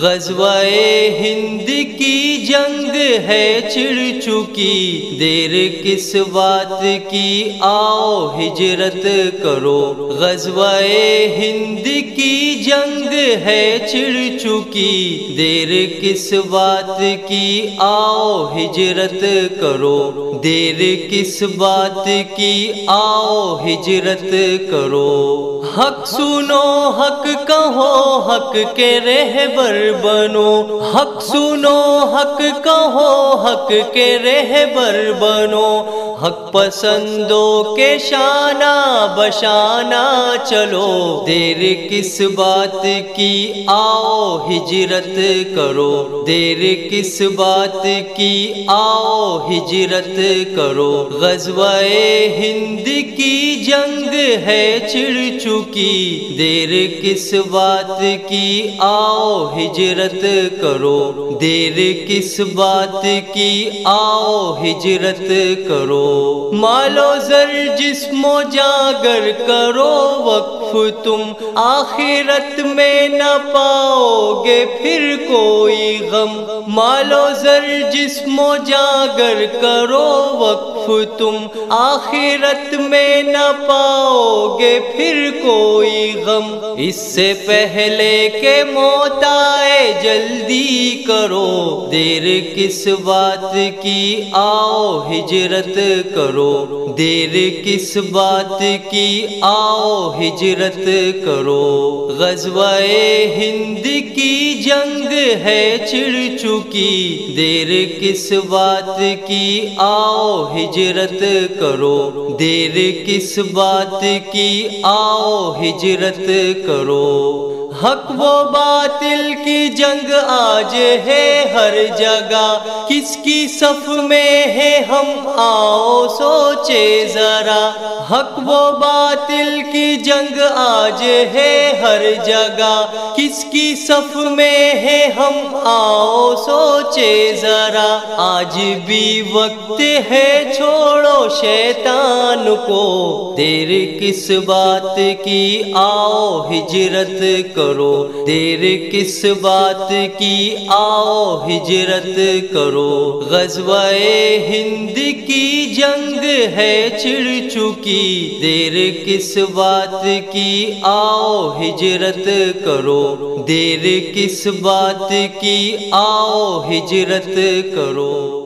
غزوہ ہند کی جنگ ہے چڑ چکی۔ دیر کس بات کی؟ آؤ ہجرت کرو۔ غزوہ ہند کی جنگ ہے چڑ چکی۔ دیر کس بات کی؟ آؤ ہجرت کرو۔ دیر کس بات کی؟ آؤ ہجرت کرو۔ حق سنو، حق کہو، حق کے رہبر بنو، حق سنو، حق کہو، حق کے رہبر بنو، حق پسندوں کے شانہ بشانہ چلو۔ دیر کس بات کی آؤ ہجرت کرو، دیر کس بات کی آؤ ہجرت کرو۔ غزوہ ہند کی جنگ ہے چڑ چکی دیر کس بات کی؟ آؤ ہجرت کرو۔ دیر کس بات کی؟ آؤ ہجرت کرو۔ مالو زر جسم و جاگر کرو، وقت تم آخرت میں نہ پاؤ گے پھر کوئی غم۔ مالو زر جسم و جاگر کرو وقف۔ تم آخرت میں نہ پاؤ گے پھر کوئی غم۔ اس سے پہلے کہ موت آئے جلدی کرو۔ دیر کس بات کی آؤ ہجرت کرو۔ دیر کس بات کی آؤ ہجرت کرو۔ غزوہ ہند کی جنگ ہے چڑ چکی۔ دیر کس بات کی آؤ ہجرت کرو۔ دیر کس بات کی آؤ ہجرت کرو۔ حق و باطل کی جنگ آج ہے ہر جگہ۔ کس کی صف میں ہے ہم آؤ سوچے ذرا۔ حق و باطل کی جنگ آج ہے ہر جگہ۔ کس کی صف میں ہے ہم آؤ سوچے ذرا۔ آج بھی وقت ہے چھوڑو شیطان کو۔ دیر کس بات کی آؤ ہجرت کرو۔ کرو، دیر کس بات کی آؤ ہجرت کرو۔ غزوہ ہند کی جنگ ہے چڑ چکی۔ دیر کس بات کی آؤ ہجرت کرو۔ دیر کس بات کی آؤ ہجرت کرو۔